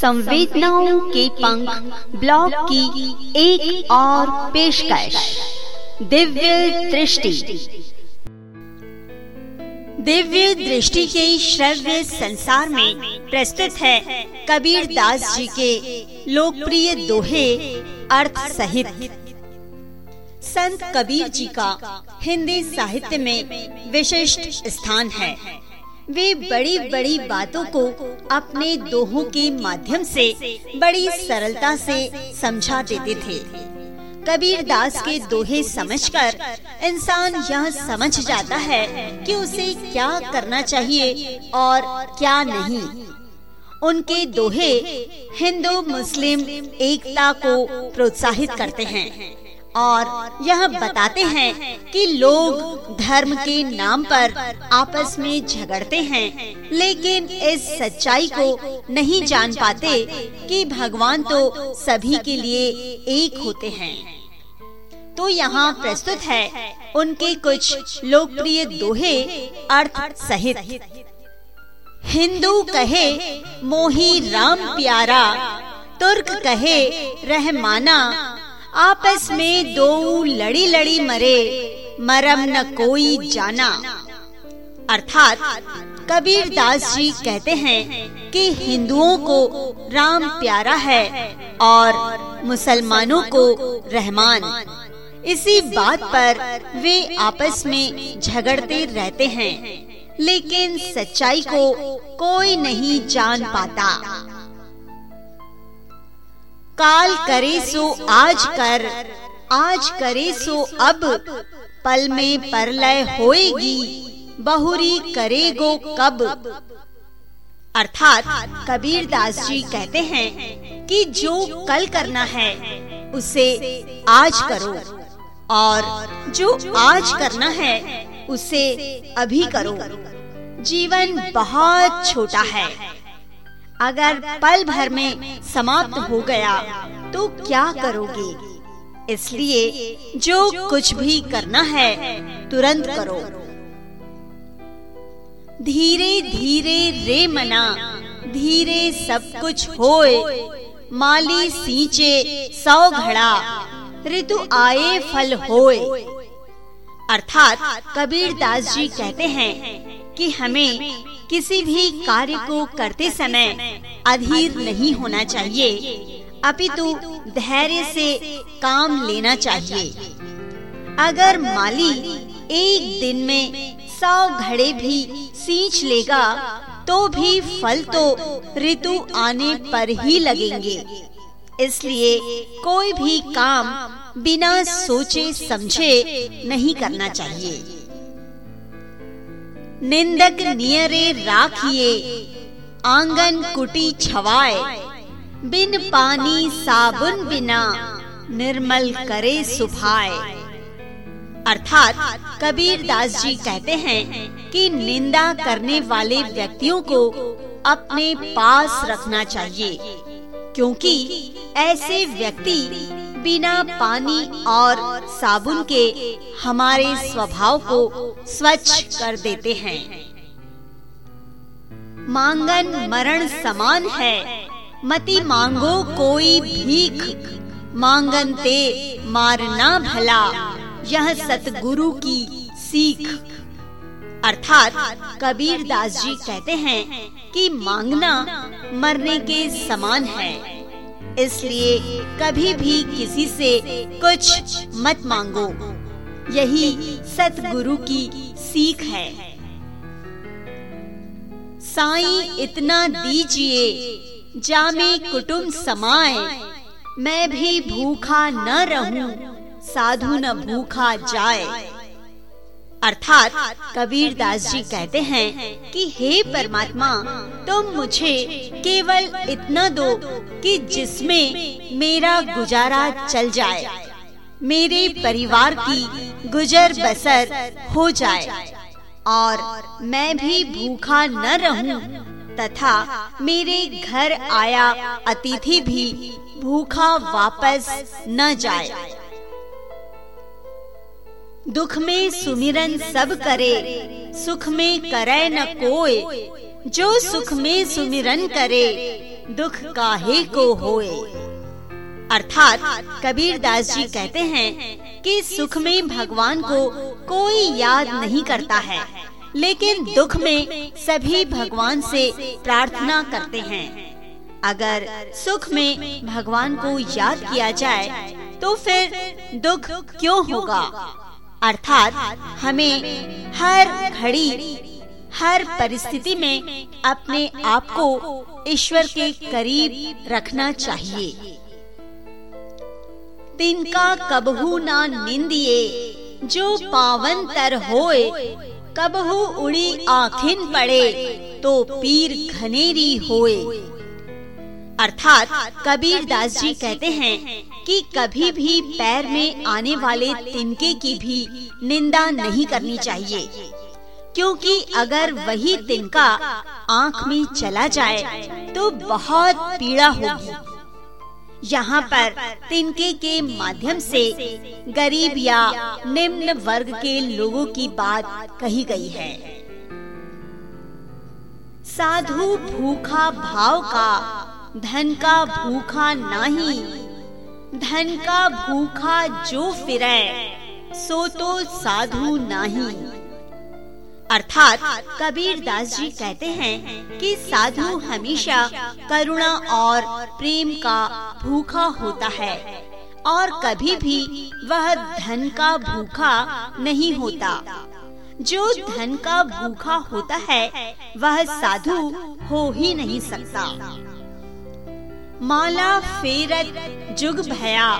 संवेदनाओं के पंख ब्लॉग की एक और पेशकश। दिव्य दृष्टि। दिव्य दृष्टि के श्रव्य संसार में प्रस्तुत है कबीर दास जी के लोकप्रिय दोहे अर्थ सहित। संत कबीर जी का हिंदी साहित्य में विशिष्ट स्थान है। वे बड़ी बड़ी बातों को अपने दोहों के माध्यम से बड़ी सरलता से समझा देते थे। कबीर दास के दोहे समझकर इंसान यह समझ जाता है कि उसे क्या करना चाहिए और क्या नहीं। उनके दोहे हिंदू मुस्लिम एकता को प्रोत्साहित करते हैं। और यह बताते हैं कि लोग धर्म के नाम पर आपस में झगड़ते हैं, लेकिन इस सच्चाई को नहीं जान पाते कि भगवान तो सभी के लिए एक होते हैं। तो यहाँ प्रस्तुत है उनके कुछ लोकप्रिय दोहे अर्थ सहित। हिंदू कहे, मोही राम प्यारा, तुर्क कहे, रहमाना आपस में दो लड़ी लड़ी मरे, मरम न कोई जाना। अर्थात कबीर दास जी कहते हैं कि हिंदुओं को राम प्यारा है और मुसलमानों को रहमान। इसी बात पर वे आपस में झगड़ते रहते हैं, लेकिन सच्चाई को कोई नहीं जान पाता। काल करे सो आज कर, आज करे सो अब। पल में परलय होएगी, बहुरी करेगो कब। अर्थात कबीर दास जी कहते हैं कि जो कल करना है, उसे आज करो, और जो आज करना है, उसे अभी करो। जीवन बहुत छोटा है। अगर पल भर में समाप्त हो गया तो क्या करोगे? इसलिए जो कुछ भी करना है, तुरंत करो। धीरे धीरे रे मना, धीरे सब कुछ होए, माली सींचे सौ घड़ा, ऋतु आए फल होए। अर्थात कबीर दास जी कहते हैं कि हमें किसी भी कार्य को करते समय अधीर नहीं होना चाहिए। अपितु धैर्य से काम लेना चाहिए। अगर माली एक दिन में सौ घड़े भी सींच लेगा तो भी फल तो ऋतु आने पर ही लगेंगे। इसलिए कोई भी काम बिना सोचे समझे नहीं करना चाहिए। निंदक नियरे राखिए, आँगन कुटी छवाए। बिन पानी साबुन बिना निर्मल करे सुभाए। अर्थात कबीर दास जी कहते हैं कि निंदा करने वाले व्यक्तियों को अपने पास रखना चाहिए, क्योंकि ऐसे व्यक्ति बिना पानी और साबुन के हमारे स्वभाव को स्वच्छ कर देते हैं। मांगन मरण समान है। मति मांगो कोई भीख। मांगन ते मारना भला। यह सतगुरु की सीख। अर्थात कबीर दास जी कहते हैं कि मांगना मरने के समान है। इसलिए कभी भी किसी से कुछ मत मांगो। यही सतगुरु की सीख है। साईं, इतना दीजिए, जामे कुटुम समाए। मैं भी भूखा न रहूँ, साधु न भूखा जाए। अर्थात, कबीर दास जी कहते हैं कि, हे परमात्मा, तुम मुझे केवल इतना दो कि जिसमें मेरा गुजारा चल जाए। मेरे परिवार की गुजर बसर हो जाए। और मैं भी भूखा न रहूँ। तथा मेरे घर आया अतिथि भी भूखा वापस न जाए। दुख में सुमिरन सब करे सुख में करे न कोय जो सुख में सुमिरन करे दुख काहे को होए? अर्थात कबीर दास जी कहते हैं कि सुख में भगवान को कोई याद नहीं करता है, लेकिन दुख में सभी भगवान से प्रार्थना करते हैं। अगर सुख में भगवान को याद किया जाए तो फिर दुख क्यों होगा? अर्थात हमें हर घड़ी, हर परिस्थिति में अपने आप को ईश्वर के करीब रखना चाहिए। तिनका कबहू ना निंदिए, जो पावन तर होए, कबहू उड़ी आखिन पड़े तो पीर घनेरी होए। अर्थात कबीर दास जी कहते हैं कि कभी भी पैर में आने वाले तिनके की भी निंदा नहीं करनी चाहिए, क्योंकि अगर वही तिनका आँख में चला जाए तो बहुत पीड़ा होगी। यहाँ पर तिनके के माध्यम से गरीब या निम्न वर्ग के लोगों की बात कही गई है। साधु भूखा भाव का, धन का भूखा नहीं, धन का भूखा जो फिरे सो तो साधु नहीं। अर्थात कबीर दास जी कहते हैं कि साधु हमेशा करुणा और प्रेम का भूखा होता है और कभी भी वह धन का भूखा नहीं होता। जो धन का भूखा होता है, वह साधु हो ही नहीं सकता। माला फेरत जुग भया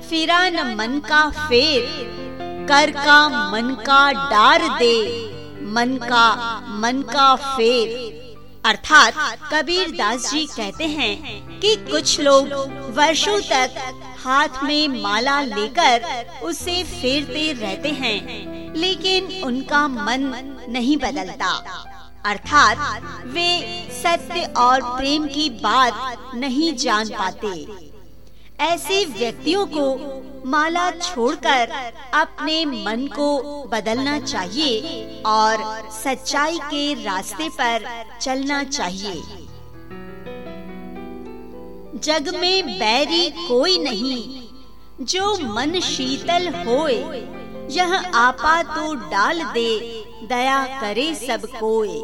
फिरा न मन का फेर, कर का मन का डार दे। मन का मन का फेर। अर्थात कबीर दास जी कहते हैं कि कुछ लोग वर्षों तक हाथ में माला लेकर उसे फेरते रहते हैं, लेकिन उनका मन नहीं बदलता। अर्थात वे सत्य और प्रेम की बात नहीं जान पाते। ऐसे व्यक्तियों को माला छोड़कर अपने मन को बदलना चाहिए और सच्चाई के रास्ते पर चलना चाहिए। जग में बैरी कोई नहीं। जो मन शीतल होए, यह आपा तो डाल दे, दया करे सब कोई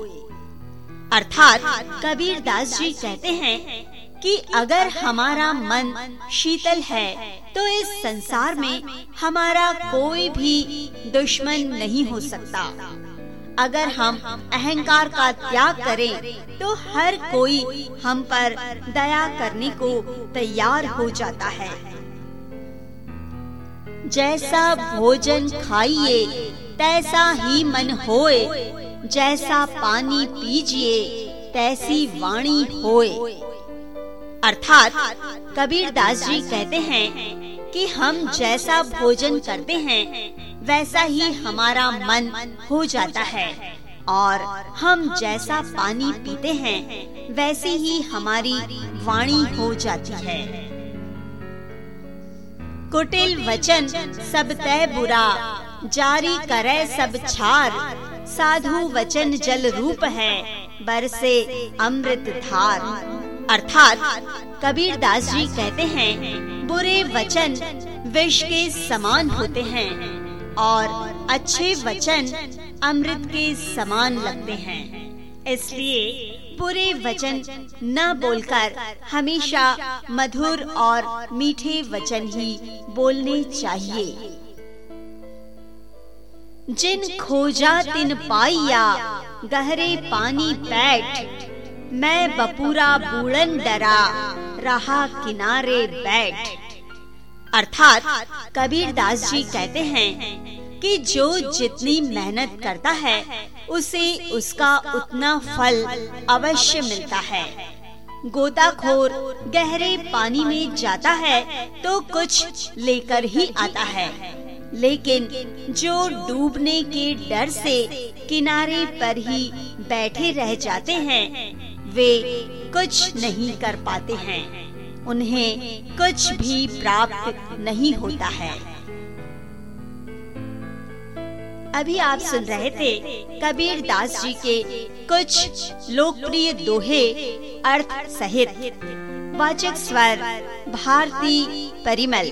अर्थात कबीर दास जी कहते हैं कि अगर हमारा मन शीतल है तो इस संसार में हमारा कोई भी दुश्मन नहीं हो सकता। अगर हम अहंकार का त्याग करें तो हर कोई हम पर दया करने को तैयार हो जाता है। जैसा भोजन खाइए, तैसा ही मन होए। जैसा पानी पीजिए, तैसी वाणी होए। अर्थात कबीर दास जी कहते हैं कि हम जैसा भोजन करते हैं, वैसा ही हमारा मन हो जाता है। और हम जैसा पानी पीते हैं, वैसे ही हमारी वाणी हो जाती है। कुटिल वचन सब तय बुरा, जारी करे सब छार। साधु वचन जल रूप है, बरसे अमृत धार। अर्थात कबीर दास जी कहते हैं, बुरे वचन विष के समान होते हैं और अच्छे वचन अमृत के समान लगते हैं। इसलिए बुरे वचन न बोलकर हमेशा मधुर और मीठे वचन ही बोलने चाहिए। जिन खोजा तिन पाइया, गहरे पानी बैठ मैं बपूरा बूढ़न डरा, रहा किनारे बैठ। अर्थात कबीर दास जी कहते हैं कि जो जितनी मेहनत करता है, उसे उसका उतना फल अवश्य मिलता है। गोताखोर गहरे पानी में जाता है तो कुछ लेकर ही आता है। लेकिन जो डूबने के डर से किनारे पर ही बैठे रह जाते हैं वे कुछ नहीं कर पाते हैं। उन्हें कुछ भी प्राप्त नहीं होता है। अभी आप सुन रहे थे कबीर दास जी के कुछ लोकप्रिय दोहे अर्थ सहित। वाचक स्वर, भारती परिमल।